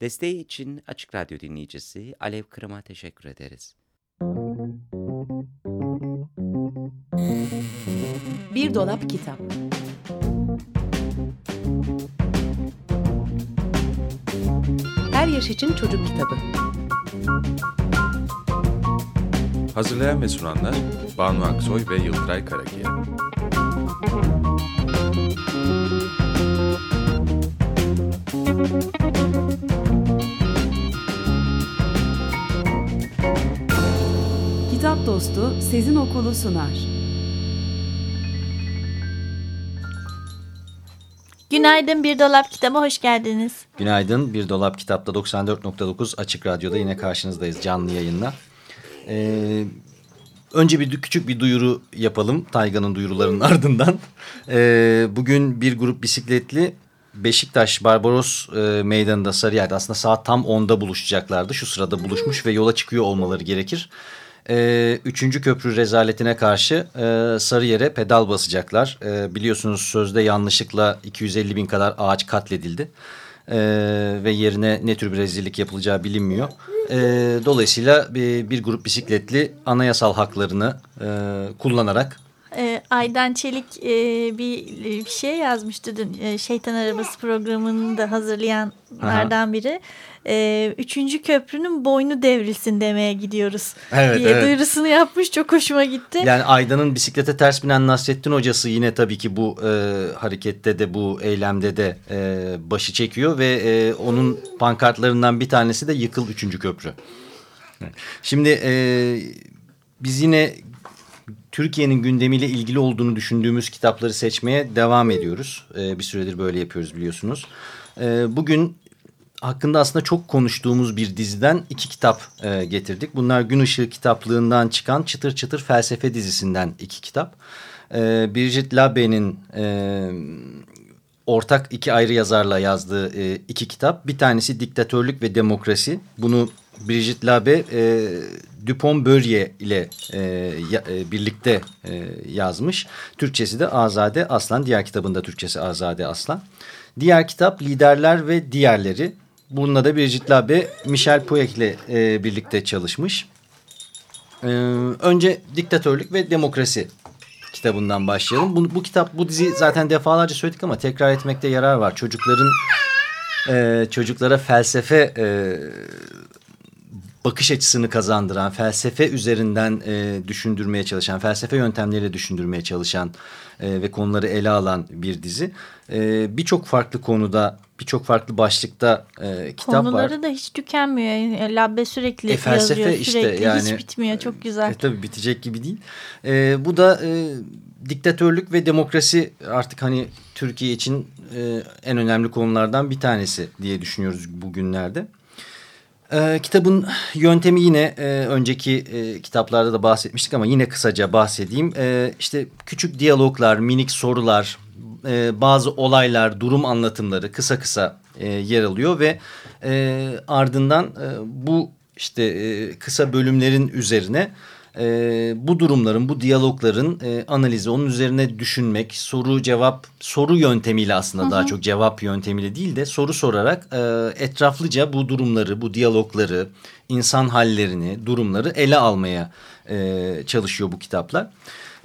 Desteği için Açık Radyo dinleyicisi Alev Kırım'a teşekkür ederiz. Bir Dolap Kitap Her Yaş için Çocuk Kitabı Hazırlayan ve sunanlar Banu Aksoy ve Yıldıray Karakiya. Kitap Dostu Sezin Okulu sunar. Günaydın Bir Dolap Kitabı hoş geldiniz. Günaydın. Bir Dolap Kitap'ta 94.9 Açık Radyo'da yine karşınızdayız canlı yayınla. Ee, önce bir küçük bir duyuru yapalım Tayga'nın duyurularının ardından. Ee, bugün bir grup bisikletli Beşiktaş Barbaros e, Meydanı'nda Sarıyer'de aslında saat tam 10'da buluşacaklardı. Şu sırada buluşmuş ve yola çıkıyor olmaları gerekir. Ee, üçüncü köprü rezaletine karşı e, Sarıyer'e pedal basacaklar. E, biliyorsunuz sözde yanlışlıkla 250 bin kadar ağaç katledildi. E, ve yerine ne tür bir rezillik yapılacağı bilinmiyor. E, dolayısıyla bir, bir grup bisikletli anayasal haklarını e, kullanarak Aydan Çelik e, bir, bir şey yazmıştı dün e, Şeytan Arabası programını da hazırlayanlardan biri. E, üçüncü köprünün boynu devrilsin demeye gidiyoruz Evet, diye evet. duyurusunu yapmış çok hoşuma gitti. Yani Aydan'ın bisiklete ters binen Nasrettin hocası yine tabii ki bu e, harekette de bu eylemde de e, başı çekiyor ve e, onun pankartlarından bir tanesi de yıkıl üçüncü köprü. Şimdi e, biz yine Türkiye'nin gündemiyle ilgili olduğunu düşündüğümüz kitapları seçmeye devam ediyoruz. E, bir süredir böyle yapıyoruz biliyorsunuz. E, bugün hakkında aslında çok konuştuğumuz bir diziden iki kitap e, getirdik. Bunlar Gün Işığı kitaplığından çıkan Çıtır Çıtır Felsefe dizisinden iki kitap. E, Bridget Labe'nin e, ortak iki ayrı yazarla yazdığı e, iki kitap. Bir tanesi Diktatörlük ve Demokrasi. Bunu Bridget Labe e, Dupont Börye ile e, e, birlikte e, yazmış. Türkçesi de Azade Aslan. Diğer kitabında Türkçesi Azade Aslan. Diğer kitap Liderler ve Diğerleri. Bununla da Bridget Labe Michel Puech ile e, birlikte çalışmış. E, önce Diktatörlük ve Demokrasi kitabından başlayalım. Bu, bu kitap, bu dizi zaten defalarca söyledik ama tekrar etmekte yarar var. Çocukların e, çocuklara felsefe e, bakış açısını kazandıran, felsefe üzerinden e, düşündürmeye çalışan, felsefe yöntemleriyle düşündürmeye çalışan e, ve konuları ele alan bir dizi. E, birçok farklı konuda, birçok farklı başlıkta e, kitap Konuları var. da hiç tükenmiyor. Yani Labbe sürekli E, felsefe yazıyor. işte Sürekli yani. hiç bitmiyor. Çok güzel. E, tabii bitecek gibi değil. E, bu da e, diktatörlük ve demokrasi artık hani Türkiye için e, en önemli konulardan bir tanesi diye düşünüyoruz bugünlerde. E, kitabın yöntemi yine e, önceki e, kitaplarda da bahsetmiştik ama yine kısaca bahsedeyim. E, işte küçük diyaloglar, minik sorular, e, bazı olaylar, durum anlatımları kısa kısa e, yer alıyor ve e, ardından e, bu işte e, kısa bölümlerin üzerine e, bu durumların, bu diyalogların e, analizi, onun üzerine düşünmek, soru cevap, soru yöntemiyle aslında Hı hı. daha çok cevap yöntemiyle değil de soru sorarak e, etraflıca bu durumları, bu diyalogları, insan hallerini, durumları ele almaya e, çalışıyor bu kitaplar.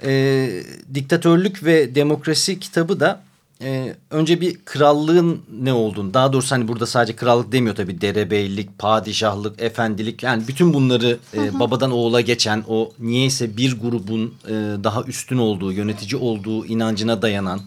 E, Diktatörlük ve Demokrasi kitabı da e, önce bir krallığın ne olduğunu daha doğrusu hani burada sadece krallık demiyor tabii derebeylik, padişahlık, efendilik yani bütün bunları e, babadan oğula geçen o niyeyse bir grubun e, daha üstün olduğu, yönetici olduğu inancına dayanan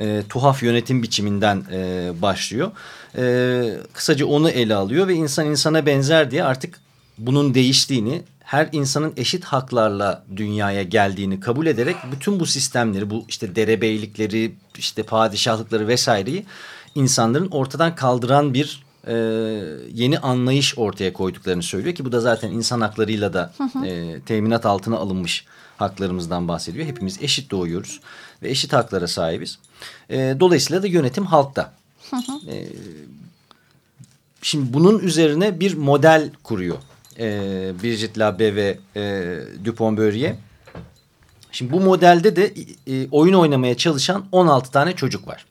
e, tuhaf yönetim biçiminden e, başlıyor. E, kısaca onu ele alıyor ve insan insana benzer diye artık bunun değiştiğini, her insanın eşit haklarla dünyaya geldiğini kabul ederek bütün bu sistemleri, bu işte derebeylikleri, işte padişahlıkları vesaireyi insanların ortadan kaldıran bir e, yeni anlayış ortaya koyduklarını söylüyor ki bu da zaten insan haklarıyla da e, teminat altına alınmış haklarımızdan bahsediyor. Hepimiz eşit doğuyoruz ve eşit haklara sahibiz. E, dolayısıyla da yönetim halkta. E, şimdi bunun üzerine bir model kuruyor e, Bridget Labe ve e, Dupont Börye. Şimdi bu modelde de e, oyun oynamaya çalışan 16 tane çocuk var.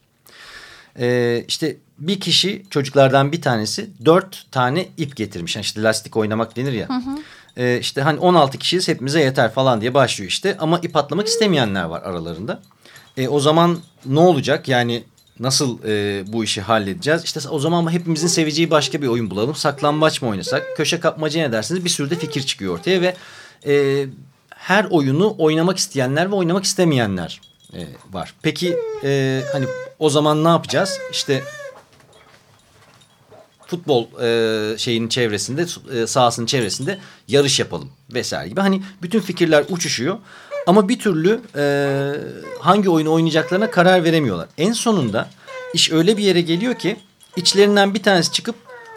E, işte bir kişi çocuklardan bir tanesi dört tane ip getirmiş. Yani işte lastik oynamak denir ya. Hı hı. E, işte hani 16 kişiyiz hepimize yeter falan diye başlıyor işte. Ama ip atlamak istemeyenler var aralarında. E, o zaman ne olacak? Yani nasıl e, bu işi halledeceğiz? İşte o zaman hepimizin seveceği başka bir oyun bulalım. Saklambaç mı oynasak? Köşe kapmaca ne dersiniz? Bir sürü de fikir çıkıyor ortaya ve e, her oyunu oynamak isteyenler ve oynamak istemeyenler e, var. Peki e, hani o zaman ne yapacağız? İşte futbol e, şeyinin çevresinde, e, sahasının çevresinde yarış yapalım vesaire gibi. Hani bütün fikirler uçuşuyor. Ama bir türlü e, hangi oyunu oynayacaklarına karar veremiyorlar. En sonunda iş öyle bir yere geliyor ki içlerinden bir tanesi çıkıp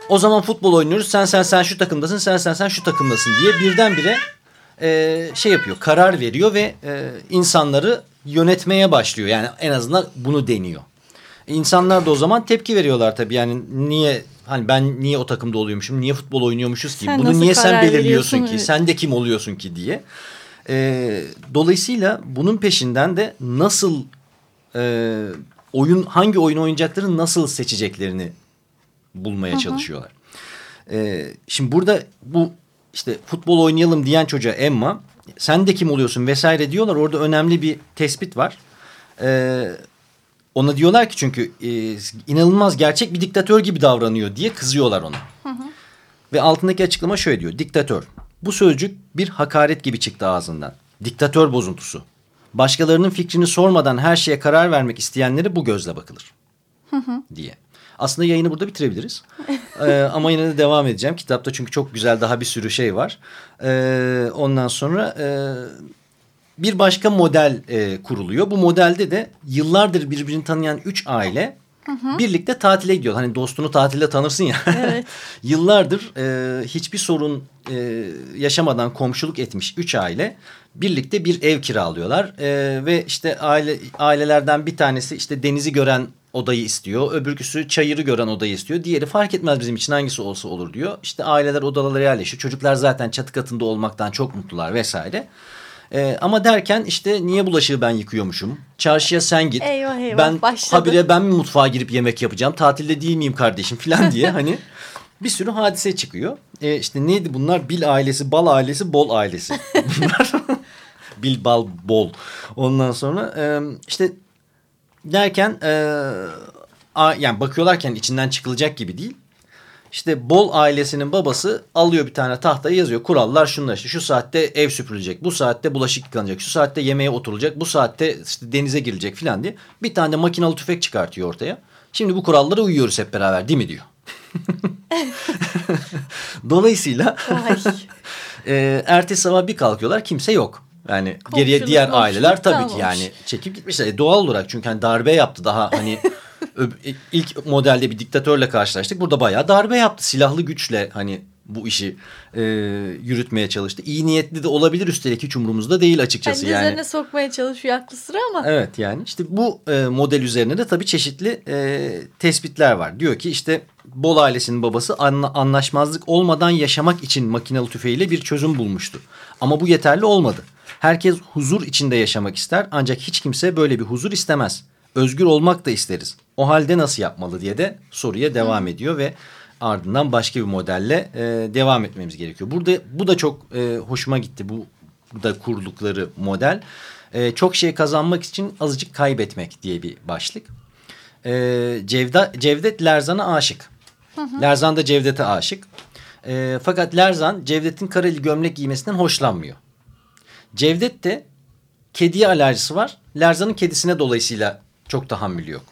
o zaman futbol oynuyoruz sen sen sen şu takımdasın sen sen sen şu takımdasın diye birdenbire e, şey yapıyor karar veriyor ve e, insanları yönetmeye başlıyor. Yani en azından bunu deniyor. İnsanlar da o zaman tepki veriyorlar tabii yani niye hani ben niye o takımda oluyormuşum niye futbol oynuyormuşuz ki Sen bunu niye sen belirliyorsun ki sen de kim oluyorsun ki diye. E, dolayısıyla bunun peşinden de nasıl e, oyun hangi oyun oynayacakları nasıl seçeceklerini bulmaya çalışıyorlar. E, şimdi burada bu işte futbol oynayalım diyen çocuğa Emma sen de kim oluyorsun vesaire diyorlar. Orada önemli bir tespit var. E, ona diyorlar ki çünkü e, inanılmaz gerçek bir diktatör gibi davranıyor diye kızıyorlar ona. Ve altındaki açıklama şöyle diyor. Diktatör. Bu sözcük bir hakaret gibi çıktı ağzından. Diktatör bozuntusu. Başkalarının fikrini sormadan her şeye karar vermek isteyenlere bu gözle bakılır. diye. Aslında yayını burada bitirebiliriz. ee, ama yine de devam edeceğim. Kitapta çünkü çok güzel daha bir sürü şey var. Ee, ondan sonra e, bir başka model e, kuruluyor. Bu modelde de yıllardır birbirini tanıyan üç aile birlikte tatile gidiyor. Hani dostunu tatilde tanırsın ya. Evet. Yıllardır e, hiçbir sorun e, yaşamadan komşuluk etmiş üç aile birlikte bir ev kiralıyorlar. E, ve işte aile ailelerden bir tanesi işte denizi gören odayı istiyor. Öbürküsü çayırı gören odayı istiyor. Diğeri fark etmez bizim için hangisi olsa olur diyor. İşte aileler odalara yerleşiyor. Çocuklar zaten çatı katında olmaktan çok mutlular vesaire. Ee, ama derken işte niye bulaşığı ben yıkıyormuşum? Çarşıya sen git. Eyvah eyvah, ben başladı. habire ben mi mutfağa girip yemek yapacağım? Tatilde değil miyim kardeşim falan diye hani bir sürü hadise çıkıyor. Ee, işte neydi bunlar? Bil ailesi, Bal ailesi, Bol ailesi. Bunlar Bil, Bal, Bol. Ondan sonra e, işte derken e, a, yani bakıyorlarken içinden çıkılacak gibi değil. İşte Bol ailesinin babası alıyor bir tane tahtaya yazıyor. Kurallar şunlar işte şu saatte ev süpürülecek. Bu saatte bulaşık yıkanacak. Şu saatte yemeğe oturulacak. Bu saatte işte denize girilecek filan diye. Bir tane de makinalı tüfek çıkartıyor ortaya. Şimdi bu kurallara uyuyoruz hep beraber değil mi diyor. Dolayısıyla e, ertesi sabah bir kalkıyorlar kimse yok. Yani geriye Komşuluk, diğer komşuluk aileler tabii ki yani çekip gitmişler. E, doğal olarak çünkü hani darbe yaptı daha hani ilk modelde bir diktatörle karşılaştık. Burada bayağı darbe yaptı. Silahlı güçle hani bu işi e, yürütmeye çalıştı. İyi niyetli de olabilir üstelik hiç umurumuzda değil açıkçası Kendi yani. üzerine sokmaya çalışıyor aklı sıra ama. Evet yani işte bu e, model üzerine de tabii çeşitli e, tespitler var. Diyor ki işte Bol ailesinin babası anla- anlaşmazlık olmadan yaşamak için makinalı tüfeğiyle bir çözüm bulmuştu. Ama bu yeterli olmadı. Herkes huzur içinde yaşamak ister ancak hiç kimse böyle bir huzur istemez. Özgür olmak da isteriz. O halde nasıl yapmalı diye de soruya devam ediyor ve ardından başka bir modelle e, devam etmemiz gerekiyor. Burada bu da çok e, hoşuma gitti bu da kurdukları model. E, çok şey kazanmak için azıcık kaybetmek diye bir başlık. E, Cevda, Cevdet Lerzan'a aşık. Lerzan da Cevdet'e aşık. E, fakat Lerzan Cevdet'in kareli gömlek giymesinden hoşlanmıyor. Cevdet de kediye alerjisi var. Lerzan'ın kedisine dolayısıyla çok tahammülü yok.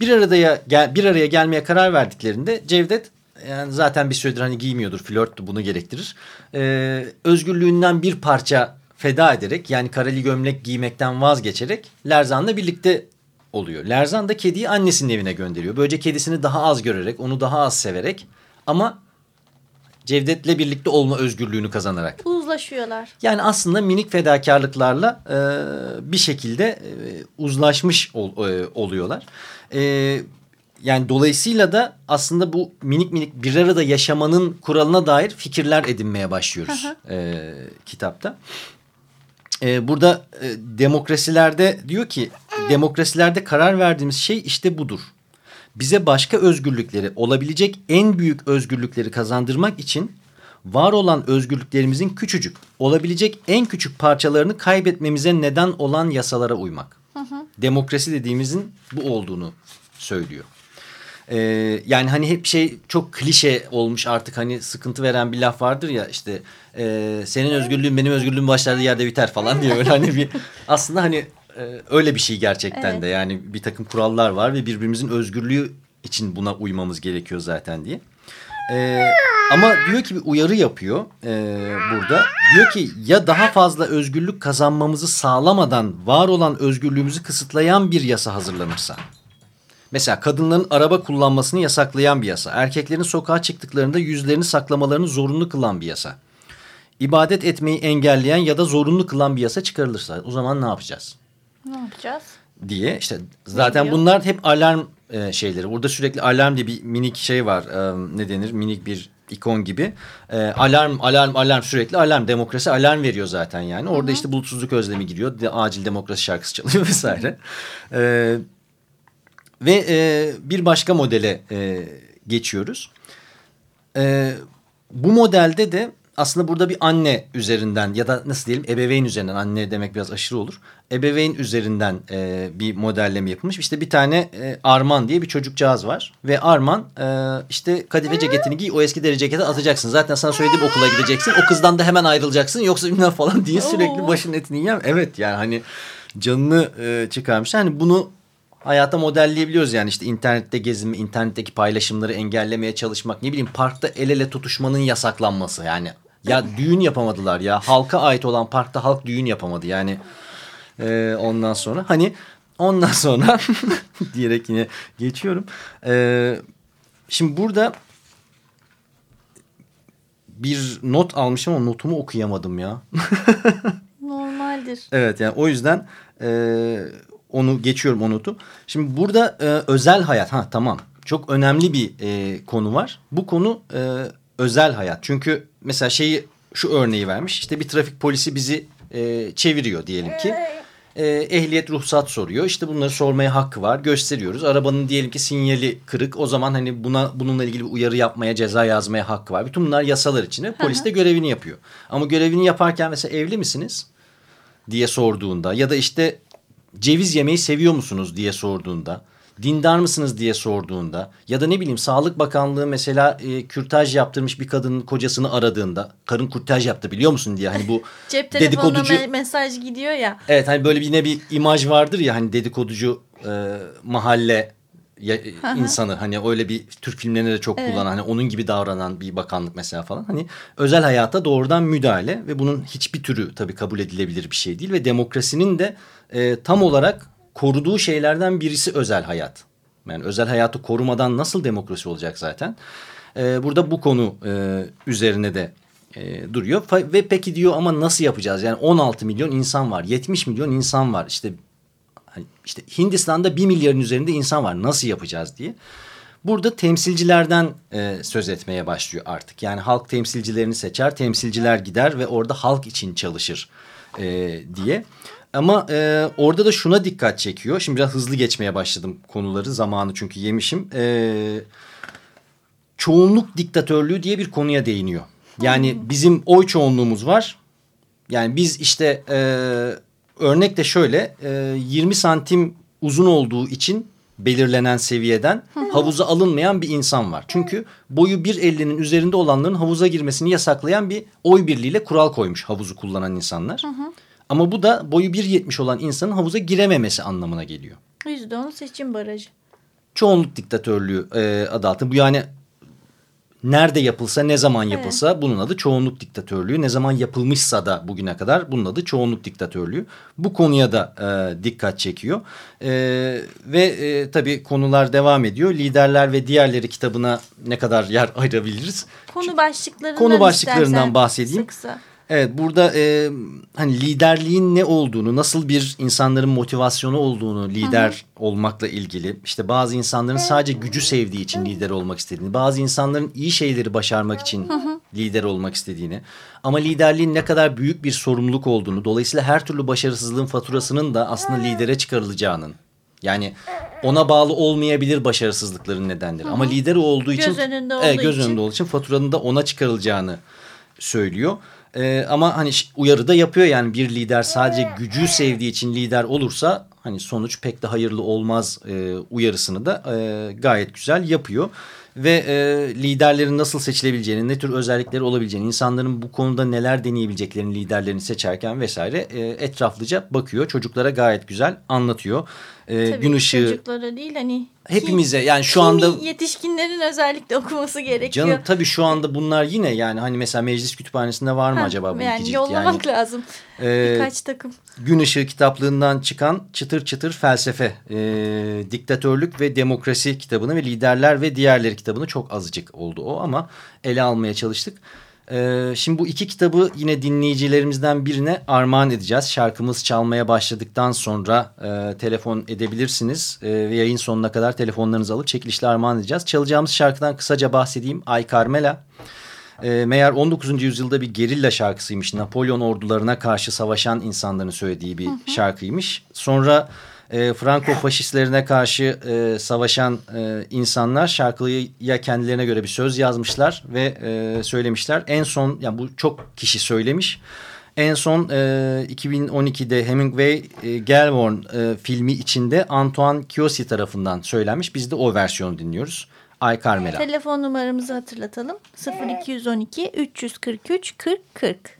Bir araya gel, bir araya gelmeye karar verdiklerinde Cevdet yani zaten bir süredir hani giymiyordur flört bunu gerektirir. Ee, özgürlüğünden bir parça feda ederek yani kareli gömlek giymekten vazgeçerek Lerzan'la birlikte oluyor. Lerzan da kediyi annesinin evine gönderiyor. Böylece kedisini daha az görerek onu daha az severek ama Cevdet'le birlikte olma özgürlüğünü kazanarak. Uzlaşıyorlar. Yani aslında minik fedakarlıklarla e, bir şekilde e, uzlaşmış ol, e, oluyorlar. E, yani dolayısıyla da aslında bu minik minik bir arada yaşamanın kuralına dair fikirler edinmeye başlıyoruz e, kitapta. E, burada e, demokrasilerde diyor ki demokrasilerde karar verdiğimiz şey işte budur. Bize başka özgürlükleri olabilecek en büyük özgürlükleri kazandırmak için var olan özgürlüklerimizin küçücük olabilecek en küçük parçalarını kaybetmemize neden olan yasalara uymak. Demokrasi dediğimizin bu olduğunu söylüyor. Ee, yani hani hep şey çok klişe olmuş artık hani sıkıntı veren bir laf vardır ya işte e, senin özgürlüğün benim özgürlüğüm başladığı yerde biter falan diye öyle hani bir aslında hani öyle bir şey gerçekten Evet. de yani bir takım kurallar var ve birbirimizin özgürlüğü için buna uymamız gerekiyor zaten diye. Ee, ama diyor ki bir uyarı yapıyor e, burada. Diyor ki ya daha fazla özgürlük kazanmamızı sağlamadan var olan özgürlüğümüzü kısıtlayan bir yasa hazırlanırsa. Mesela kadınların araba kullanmasını yasaklayan bir yasa. Erkeklerin sokağa çıktıklarında yüzlerini saklamalarını zorunlu kılan bir yasa. İbadet etmeyi engelleyen ya da zorunlu kılan bir yasa çıkarılırsa o zaman ne yapacağız? Ne yapacağız? diye işte zaten diyor? bunlar hep alarm e, şeyleri. Burada sürekli alarm diye bir minik şey var. E, ne denir? Minik bir ikon gibi. E, alarm, alarm, alarm sürekli alarm. Demokrasi alarm veriyor zaten yani. Orada işte bulutsuzluk özlemi giriyor. De, acil demokrasi şarkısı çalıyor vesaire. E, ve e, bir başka modele e, geçiyoruz. E, bu modelde de aslında burada bir anne üzerinden ya da nasıl diyelim ebeveyn üzerinden anne demek biraz aşırı olur. Ebeveyn üzerinden e, bir modelleme yapılmış. İşte bir tane e, Arman diye bir çocukcağız var. Ve Arman e, işte kadife ceketini giy o eski deri ceketi atacaksın. Zaten sana söylediğim okula gideceksin. O kızdan da hemen ayrılacaksın yoksa bilmem falan diye sürekli Oo. başının etini yiyen. Evet yani hani canını e, çıkarmış. Hani bunu hayata modelleyebiliyoruz yani işte internette gezinme, internetteki paylaşımları engellemeye çalışmak, ne bileyim parkta el ele tutuşmanın yasaklanması yani. Ya düğün yapamadılar ya halka ait olan parkta halk düğün yapamadı yani Ee, ondan sonra hani ondan sonra diyerek yine geçiyorum. Ee, şimdi burada bir not almışım ama notumu okuyamadım ya. Normaldir. Evet yani o yüzden e, onu geçiyorum o notu. Şimdi burada e, özel hayat ha tamam çok önemli bir e, konu var. Bu konu e, özel hayat. Çünkü mesela şeyi şu örneği vermiş işte bir trafik polisi bizi e, çeviriyor diyelim ki. E, ehliyet ruhsat soruyor. İşte bunları sormaya hakkı var. Gösteriyoruz. Arabanın diyelim ki sinyali kırık. O zaman hani buna bununla ilgili bir uyarı yapmaya, ceza yazmaya hakkı var. Bütün bunlar yasalar içinde. Polis de görevini yapıyor. Ama görevini yaparken mesela evli misiniz? diye sorduğunda ya da işte ceviz yemeyi seviyor musunuz diye sorduğunda dindar mısınız diye sorduğunda ya da ne bileyim Sağlık Bakanlığı mesela e, kürtaj yaptırmış bir kadının kocasını aradığında karın kürtaj yaptı biliyor musun? diye hani bu Cep dedikoducu me- mesaj gidiyor ya. evet hani böyle bir yine bir imaj vardır ya hani dedikoducu e, mahalle ya- insanı hani öyle bir Türk filmlerinde de çok kullanan hani onun gibi davranan bir bakanlık mesela falan. Hani özel hayata doğrudan müdahale ve bunun hiçbir türü tabii kabul edilebilir bir şey değil ve demokrasinin de e, tam olarak koruduğu şeylerden birisi özel hayat. Yani özel hayatı korumadan nasıl demokrasi olacak zaten? E, burada bu konu e, üzerine de e, duruyor ve peki diyor ama nasıl yapacağız? Yani 16 milyon insan var, 70 milyon insan var. İşte hani işte Hindistan'da 1 milyarın üzerinde insan var. Nasıl yapacağız diye. Burada temsilcilerden e, söz etmeye başlıyor artık. Yani halk temsilcilerini seçer, temsilciler gider ve orada halk için çalışır e, diye. Ama e, orada da şuna dikkat çekiyor. Şimdi biraz hızlı geçmeye başladım konuları, zamanı çünkü yemişim. E, çoğunluk diktatörlüğü diye bir konuya değiniyor. Yani bizim oy çoğunluğumuz var. Yani biz işte e, örnek de şöyle e, 20 santim uzun olduğu için belirlenen seviyeden havuza alınmayan bir insan var. Çünkü boyu 1.50'nin üzerinde olanların havuza girmesini yasaklayan bir oy birliğiyle kural koymuş havuzu kullanan insanlar. Ama bu da boyu 1.70 olan insanın havuza girememesi anlamına geliyor %10 seçim barajı. çoğunluk diktatörlüğü e, adı altında. Bu yani nerede yapılsa ne zaman yapılsa bunun adı çoğunluk diktatörlüğü. Ne zaman yapılmışsa da bugüne kadar bunun adı çoğunluk diktatörlüğü. Bu konuya da e, dikkat çekiyor. E, ve e, tabii konular devam ediyor. Liderler ve diğerleri kitabına ne kadar yer ayırabiliriz? Konu başlıklarından Konu başlıklarından bahsedeyim. Sıksa. Evet burada e, hani liderliğin ne olduğunu, nasıl bir insanların motivasyonu olduğunu lider olmakla ilgili. işte bazı insanların sadece gücü sevdiği için lider olmak istediğini, bazı insanların iyi şeyleri başarmak için lider olmak istediğini. Ama liderliğin ne kadar büyük bir sorumluluk olduğunu, dolayısıyla her türlü başarısızlığın faturasının da aslında lidere çıkarılacağının Yani ona bağlı olmayabilir başarısızlıkların nedenleri. Hı -hı. Ama lideri olduğu için göz önünde olduğu, evet, göz önünde olduğu için faturanın da ona çıkarılacağını söylüyor. Ee, ama hani uyarı da yapıyor yani bir lider sadece gücü sevdiği için lider olursa hani sonuç pek de hayırlı olmaz e, uyarısını da e, gayet güzel yapıyor ve e, liderlerin nasıl seçilebileceğini, ne tür özellikleri olabileceğini, insanların bu konuda neler deneyebileceklerini liderlerini seçerken vesaire e, etraflıca bakıyor. Çocuklara gayet güzel anlatıyor. E, Tabii gün ışığı çocuklara değil hani hepimize yani şu anda yetişkinlerin özellikle okuması gerekiyor. Canım tabii şu anda bunlar yine yani hani mesela meclis kütüphanesinde var mı ha, acaba bu yani iki cilt? Yollamak yani, lazım. E, Birkaç takım. Gün ışığı kitaplığından çıkan çıtır çıtır felsefe, e, diktatörlük ve demokrasi kitabını ve liderler ve diğerleri kitabını çok azıcık oldu o ama ele almaya çalıştık. Ee, şimdi bu iki kitabı yine dinleyicilerimizden birine armağan edeceğiz. Şarkımız çalmaya başladıktan sonra e, telefon edebilirsiniz. E, ve yayın sonuna kadar telefonlarınızı alıp çekilişle armağan edeceğiz. Çalacağımız şarkıdan kısaca bahsedeyim. Ay Carmela. E, meğer 19. yüzyılda bir gerilla şarkısıymış. Napolyon ordularına karşı savaşan insanların söylediği bir hı hı. şarkıymış. Sonra e, Franco faşistlerine karşı e, savaşan e, insanlar şarkıya kendilerine göre bir söz yazmışlar ve e, söylemişler. En son yani bu çok kişi söylemiş. En son e, 2012'de Hemingway e, Gelborn e, filmi içinde Antoine Kiosi tarafından söylenmiş. Biz de o versiyonu dinliyoruz. Ay Carmela. Telefon numaramızı hatırlatalım. 0212 343 40 40.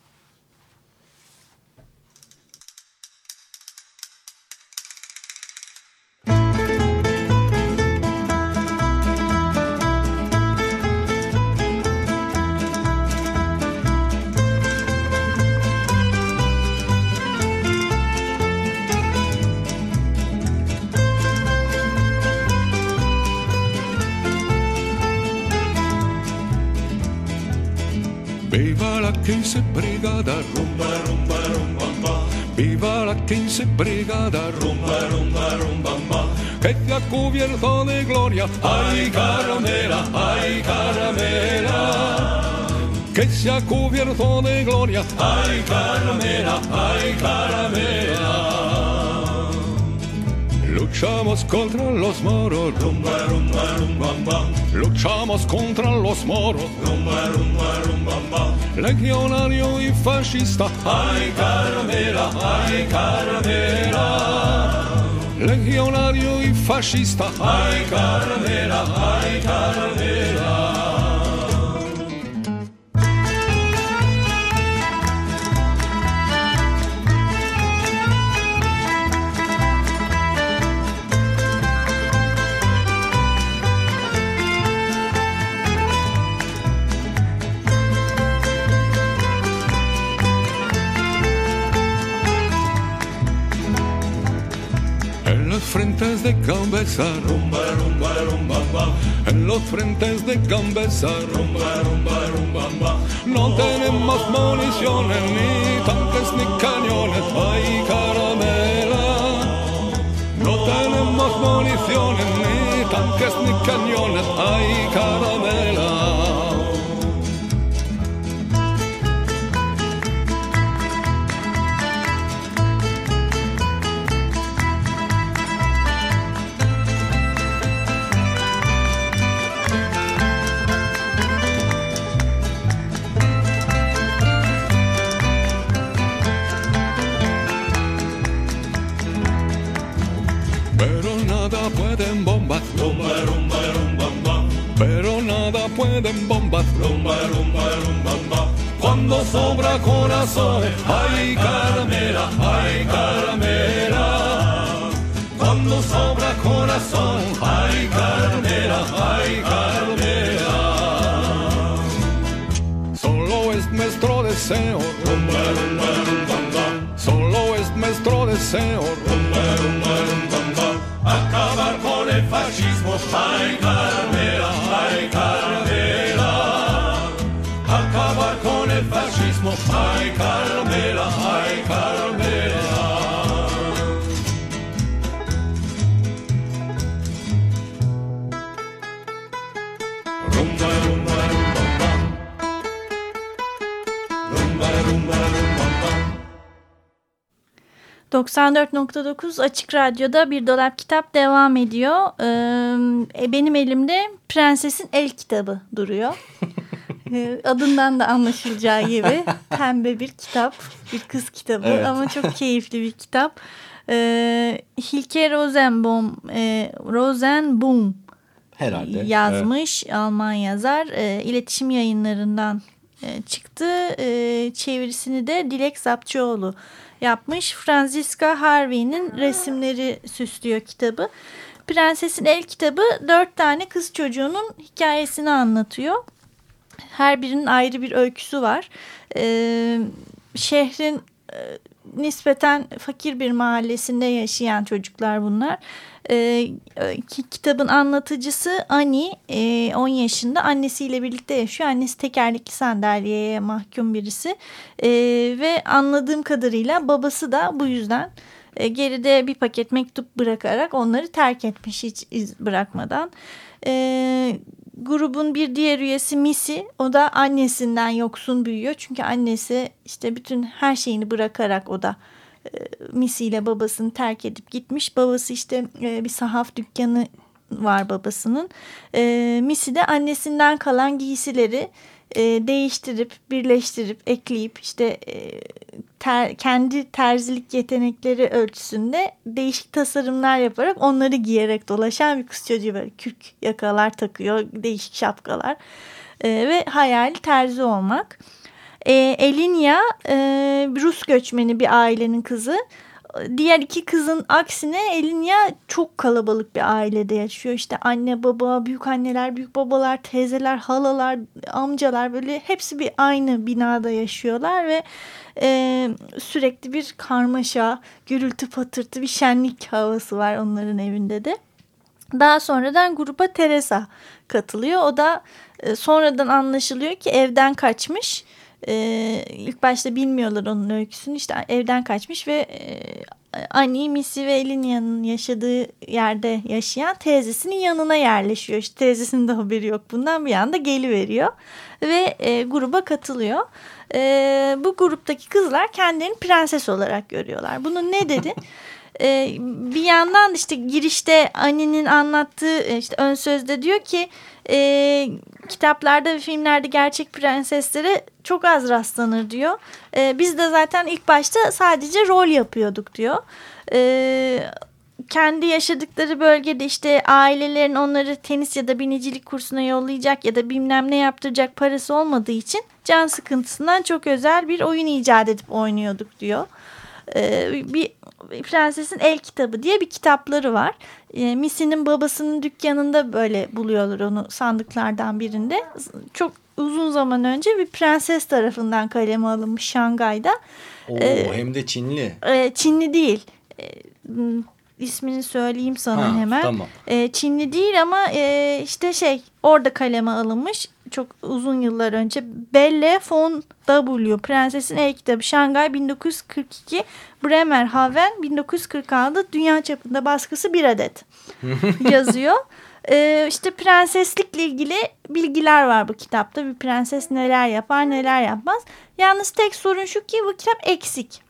Viva la quince brigada, rumba, rumba, rumba, Viva la quince brigada, rumba, rumba, rumba, Que te ha cubierto de gloria, ay caramela, ay caramela. Que se ha cubierto de gloria, ay caramela, ay caramela. Luchamos contra los moros, rumba, rumba, rumba, Luchamos contra los moros, rumba, rumba, rumba, Legionario e fascista. Ai Carmela, ai Carmela Legionario e fascista. Ai Carmela, ai Carmela frentes de Gambesa, rumba, rumba, rumba, en los frentes de rumba, no tenemos municiones, ni tanques, ni cañones, ay caramela. No tenemos municiones, ni tanques, ni cañones, ay caramela. soy 94.9 Açık Radyo'da Bir Dolap Kitap devam ediyor. Ee, benim elimde Prensesin El kitabı duruyor. Ee, adından da anlaşılacağı gibi pembe bir kitap, bir kız kitabı evet. ama çok keyifli bir kitap. Ee, Hilke Rosenbaum, e, Rosenbaum Herhalde. yazmış evet. Alman yazar. E, iletişim yayınlarından e, çıktı. E, çevirisini de Dilek Zapçıoğlu yapmış. Franziska Harvey'nin resimleri süslüyor kitabı. Prensesin El kitabı dört tane kız çocuğunun hikayesini anlatıyor. Her birinin ayrı bir öyküsü var. Ee, şehrin e, nispeten fakir bir mahallesinde yaşayan çocuklar bunlar. Ee, kitabın anlatıcısı Ani e, 10 yaşında annesiyle birlikte yaşıyor. Annesi tekerlekli sandalyeye mahkum birisi e, ve anladığım kadarıyla babası da bu yüzden e, geride bir paket mektup bırakarak onları terk etmiş hiç iz bırakmadan. E, grubun bir diğer üyesi Missy o da annesinden yoksun büyüyor çünkü annesi işte bütün her şeyini bırakarak o da e, Missy ile babasını terk edip gitmiş. Babası işte e, bir sahaf dükkanı var babasının. E, Missy de annesinden kalan giysileri e, değiştirip, birleştirip, ekleyip işte e, ter, kendi terzilik yetenekleri ölçüsünde değişik tasarımlar yaparak onları giyerek dolaşan bir kız çocuğu böyle kürk yakalar takıyor, değişik şapkalar e, ve hayali terzi olmak. E, Elinya e, Rus göçmeni bir ailenin kızı. Diğer iki kızın aksine Elinya çok kalabalık bir ailede yaşıyor. İşte anne baba, büyük anneler, büyük babalar, teyzeler, halalar, amcalar böyle hepsi bir aynı binada yaşıyorlar ve e, sürekli bir karmaşa, gürültü patırtı bir şenlik havası var onların evinde de. Daha sonradan gruba Teresa katılıyor. O da e, sonradan anlaşılıyor ki evden kaçmış e, ilk başta bilmiyorlar onun öyküsünü işte evden kaçmış ve e, Annie, Missy ve Elinia'nın yaşadığı yerde yaşayan teyzesinin yanına yerleşiyor. İşte teyzesinin de haberi yok bundan bir anda geliveriyor ve e, gruba katılıyor. E, bu gruptaki kızlar kendilerini prenses olarak görüyorlar. Bunun ne dedi? e, bir yandan işte girişte Annie'nin anlattığı e, işte ön sözde diyor ki e, kitaplarda ve filmlerde gerçek prenseslere çok az rastlanır diyor. E, biz de zaten ilk başta sadece rol yapıyorduk diyor. E, kendi yaşadıkları bölgede işte ailelerin onları tenis ya da binicilik kursuna yollayacak ya da bilmem ne yaptıracak parası olmadığı için can sıkıntısından çok özel bir oyun icat edip oynuyorduk diyor. Ee, bir Prensesin El Kitabı diye bir kitapları var. E, Missy'nin babasının dükkanında böyle buluyorlar onu sandıklardan birinde. Çok uzun zaman önce bir prenses tarafından kaleme alınmış Şangay'da. Oo, ee, hem de Çinli. E, Çinli değil. E, ismini söyleyeyim sana ha, hemen. Tamam. E, Çinli değil ama e, işte şey orada kaleme alınmış çok uzun yıllar önce Belle von W Prensesin El Kitabı Şangay 1942 Bremerhaven 1946 dünya çapında baskısı bir adet yazıyor. Ee, işte prenseslikle ilgili bilgiler var bu kitapta. Bir prenses neler yapar neler yapmaz. Yalnız tek sorun şu ki bu kitap eksik.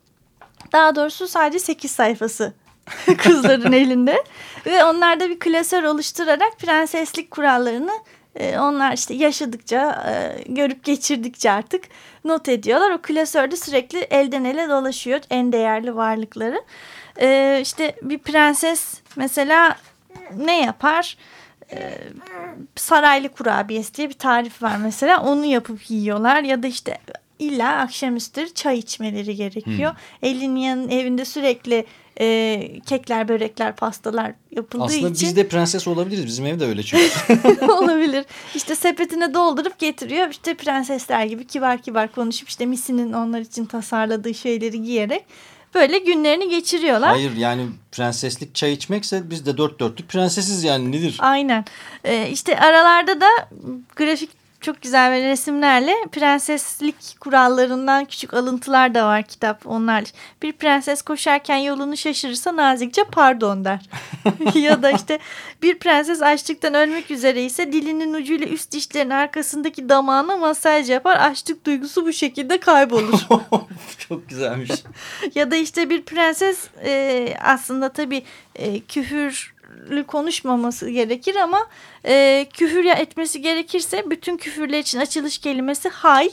Daha doğrusu sadece 8 sayfası kızların elinde. Ve onlar da bir klasör oluşturarak prenseslik kurallarını onlar işte yaşadıkça, e, görüp geçirdikçe artık not ediyorlar. O klasörde sürekli elden ele dolaşıyor en değerli varlıkları. E, işte bir prenses mesela ne yapar? saraylı kurabiyesi diye bir tarif var mesela. Onu yapıp yiyorlar ya da işte illa akşamüstü çay içmeleri gerekiyor. Hmm. Elinia'nın evinde sürekli e, kekler, börekler, pastalar yapıldığı Aslında için. Aslında biz de prenses olabiliriz. Bizim evde öyle çünkü. Olabilir. İşte sepetine doldurup getiriyor. İşte prensesler gibi kibar kibar konuşup işte Missy'nin onlar için tasarladığı şeyleri giyerek böyle günlerini geçiriyorlar. Hayır yani prenseslik çay içmekse biz de dört dörtlük prensesiz yani nedir? Aynen. Ee, işte aralarda da grafik çok güzel ve resimlerle prenseslik kurallarından küçük alıntılar da var kitap onlar. Bir prenses koşarken yolunu şaşırırsa nazikçe pardon der. ya da işte bir prenses açlıktan ölmek üzere ise dilinin ucuyla üst dişlerin arkasındaki damağına masaj yapar. Açlık duygusu bu şekilde kaybolur. çok güzelmiş. ya da işte bir prenses e, aslında tabii e, küfürlü konuşmaması gerekir ama e, küfür etmesi gerekirse bütün küfürler için açılış kelimesi hay.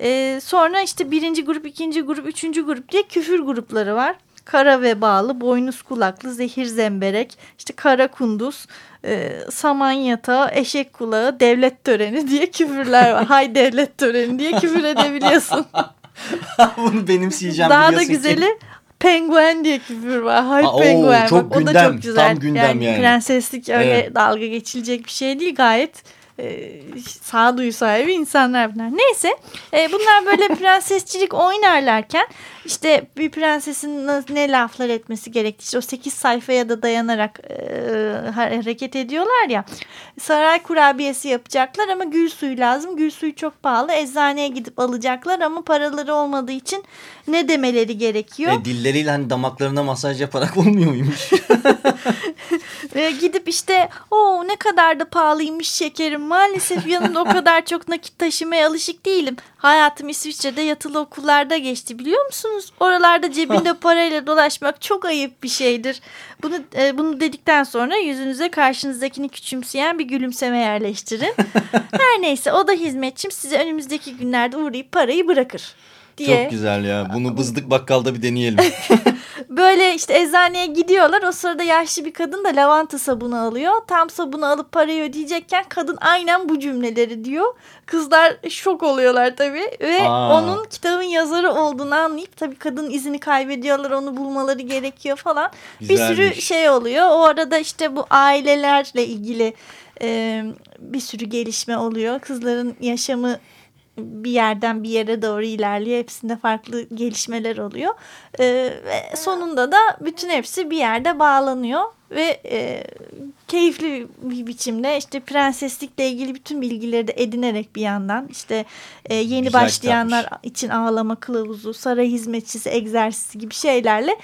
E, sonra işte birinci grup, ikinci grup, üçüncü grup diye küfür grupları var. Kara ve bağlı, boynuz kulaklı, zehir zemberek, işte kara kunduz, e, saman yatağı, eşek kulağı, devlet töreni diye küfürler var. Hay devlet töreni diye küfür edebiliyorsun. Bunu benimseyeceğim Daha da güzeli ki. Penguen diye küfür var. Hay Aa, penguen. çok Bak, gündem, o da çok güzel. Tam gündem yani. yani. Prenseslik öyle evet. dalga geçilecek bir şey değil. Gayet e, sağduyu sahibi insanlar bunlar. Neyse e, bunlar böyle prensesçilik oynarlarken işte bir prensesin ne laflar etmesi gerektiği işte o 8 sayfaya da dayanarak e, hareket ediyorlar ya. Saray kurabiyesi yapacaklar ama gül suyu lazım. Gül suyu çok pahalı. Eczaneye gidip alacaklar ama paraları olmadığı için ne demeleri gerekiyor? E, dilleriyle hani damaklarına masaj yaparak olmuyor muymuş? e, gidip işte o ne kadar da pahalıymış şekerim. Maalesef yanımda o kadar çok nakit taşımaya alışık değilim. Hayatım İsviçre'de yatılı okullarda geçti biliyor musunuz? Oralarda cebinde parayla dolaşmak çok ayıp bir şeydir. Bunu e, bunu dedikten sonra yüzünüze karşınızdakini küçümseyen bir gülümseme yerleştirin. Her neyse o da hizmetçim size önümüzdeki günlerde uğrayıp parayı bırakır diye. Çok güzel ya. Bunu bızdık bakkalda bir deneyelim. Böyle işte eczaneye gidiyorlar. O sırada yaşlı bir kadın da lavanta sabunu alıyor. Tam sabunu alıp parayı ödeyecekken kadın aynen bu cümleleri diyor. Kızlar şok oluyorlar tabii. Ve Aa. onun kitabın yazarı olduğunu anlayıp tabii kadın izini kaybediyorlar. Onu bulmaları gerekiyor falan. Güzelmiş. Bir sürü şey oluyor. O arada işte bu ailelerle ilgili e, bir sürü gelişme oluyor. Kızların yaşamı bir yerden bir yere doğru ilerliyor. Hepsinde farklı gelişmeler oluyor. E, ve sonunda da bütün hepsi bir yerde bağlanıyor ve e, keyifli bir biçimde işte prenseslikle ilgili bütün bilgileri de edinerek bir yandan işte e, yeni Güzel başlayanlar kitapmış. için ağlama kılavuzu, saray hizmetçisi egzersizi gibi şeylerle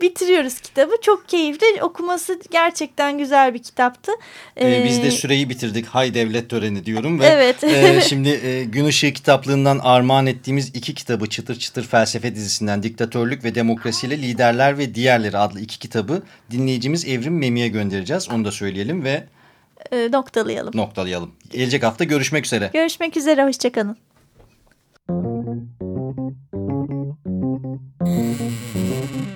bitiriyoruz kitabı. Çok keyifli. Okuması gerçekten güzel bir kitaptı. Ee, biz de süreyi bitirdik. Hay devlet töreni diyorum ve evet. e, şimdi e, Gün Işığı kitaplığından armağan ettiğimiz iki kitabı Çıtır Çıtır Felsefe dizisinden Diktatörlük ve Demokrasiyle Liderler ve Diğerleri adlı iki kitabı dinleyicimiz Evrim Memi'ye göndereceğiz. Onu da söyleyelim ve e, noktalayalım. Noktalayalım. Gelecek hafta görüşmek üzere. Görüşmek üzere. Hoşçakalın.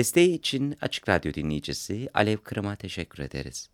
Desteği için Açık Radyo dinleyicisi Alev Kırım'a teşekkür ederiz.